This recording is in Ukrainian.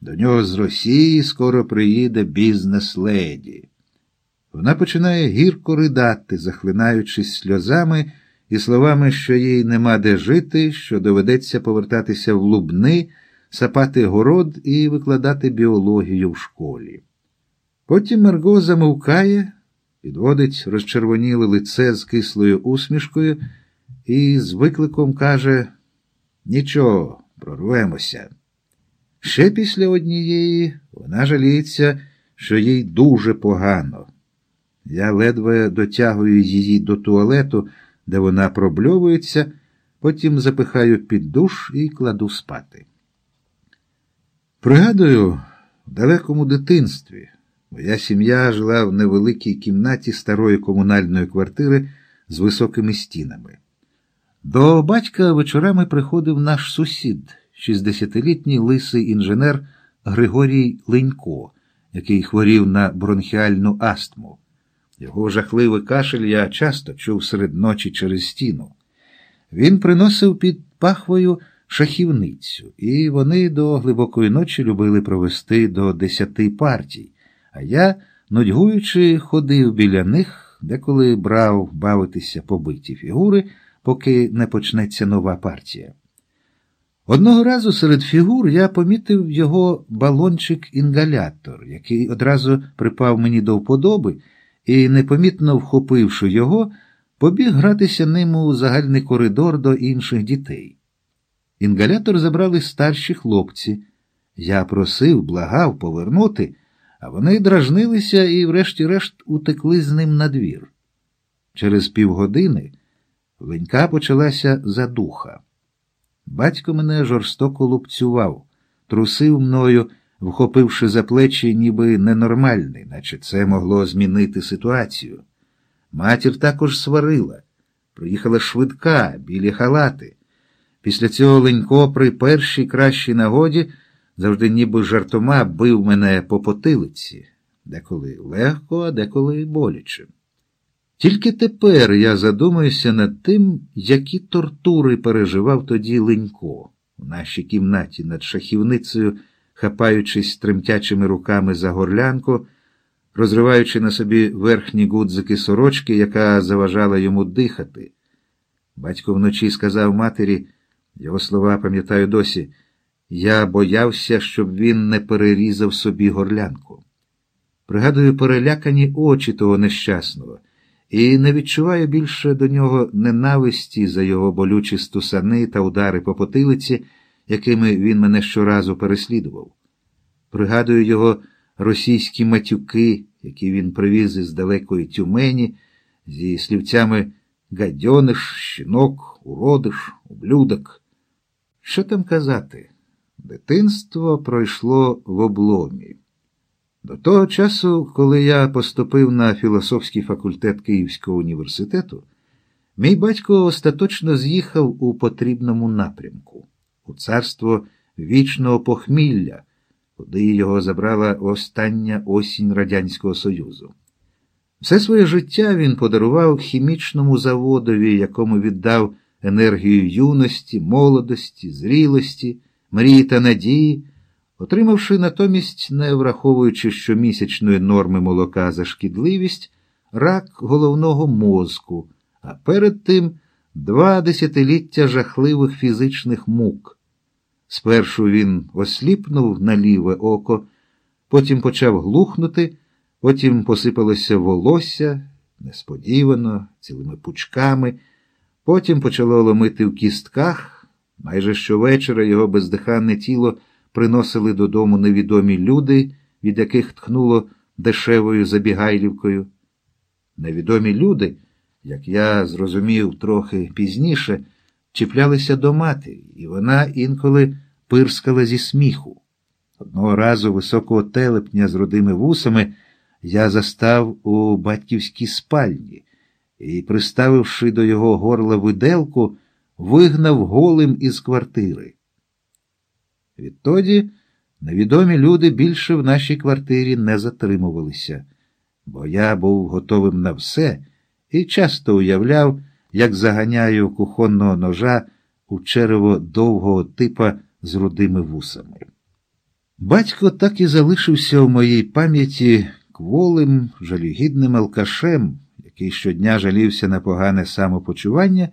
До нього з Росії скоро приїде бізнес-леді. Вона починає гірко ридати, захлинаючись сльозами і словами, що їй нема де жити, що доведеться повертатися в Лубни, сапати город і викладати біологію в школі. Потім Марго замовкає, підводить розчервоніле лице з кислою усмішкою і з викликом каже Нічого, прорвемося. Ще після однієї вона жаліється, що їй дуже погано. Я ледве дотягую її до туалету, де вона пробльовується, потім запихаю під душ і кладу спати. Пригадую, в далекому дитинстві моя сім'я жила в невеликій кімнаті старої комунальної квартири з високими стінами. До батька вечорами приходив наш сусід, 60-літній лисий інженер Григорій Ленько, який хворів на бронхіальну астму. Його жахливий кашель я часто чув серед ночі через стіну. Він приносив під пахвою шахівницю, і вони до глибокої ночі любили провести до десяти партій, а я, нудьгуючи, ходив біля них, деколи брав бавитися побиті фігури, поки не почнеться нова партія. Одного разу серед фігур я помітив його балончик-інгалятор, який одразу припав мені до вподоби і, непомітно вхопивши його, побіг гратися ним у загальний коридор до інших дітей. Інгалятор забрали старші хлопці. Я просив, благав повернути, а вони дражнилися і, врешті-решт, утекли з ним на двір. Через півгодини Ленька почалася задуха. Батько мене жорстоко лупцював, трусив мною, вхопивши за плечі, ніби ненормальний, наче це могло змінити ситуацію. Матір також сварила. Приїхала швидка, білі халати. Після цього Ленько при першій кращій нагоді завжди ніби жартома бив мене по потилиці, деколи легко, а деколи боляче. Тільки тепер я задумаюся над тим, які тортури переживав тоді Ленько у нашій кімнаті над шахівницею, хапаючись тремтячими руками за горлянку, розриваючи на собі верхні гудзики сорочки, яка заважала йому дихати. Батько вночі сказав матері, його слова пам'ятаю досі, я боявся, щоб він не перерізав собі горлянку. Пригадую перелякані очі того нещасного і не відчуваю більше до нього ненависті за його болючі стусани та удари по потилиці, якими він мене щоразу переслідував. Пригадую його російські матюки, які він привіз із далекої тюмені, зі слівцями гадьониш, щінок, уродиш, ублюдок. Що там казати? Дитинство пройшло в обломі. До того часу, коли я поступив на філософський факультет Київського університету, мій батько остаточно з'їхав у потрібному напрямку, у царство вічного похмілля, куди його забрала остання осінь Радянського Союзу. Все своє життя він подарував хімічному заводові, якому віддав енергію юності, молодості, зрілості, мрії та надії отримавши натомість, не враховуючи щомісячної норми молока за шкідливість, рак головного мозку, а перед тим два десятиліття жахливих фізичних мук. Спершу він осліпнув на ліве око, потім почав глухнути, потім посипалося волосся несподівано, цілими пучками, потім почало ломити в кістках. Майже щовечора його бездиханне тіло приносили додому невідомі люди, від яких тхнуло дешевою забігайлівкою. Невідомі люди, як я зрозумів трохи пізніше, чіплялися до матері, і вона інколи пирскала зі сміху. Одного разу високого телепня з родими вусами я застав у батьківській спальні і, приставивши до його горла виделку, вигнав голим із квартири. Відтоді невідомі люди більше в нашій квартирі не затримувалися, бо я був готовим на все і часто уявляв, як заганяю кухонного ножа у черево довгого типа з рудими вусами. Батько так і залишився в моїй пам'яті кволим, жалюгідним алкашем, який щодня жалівся на погане самопочування.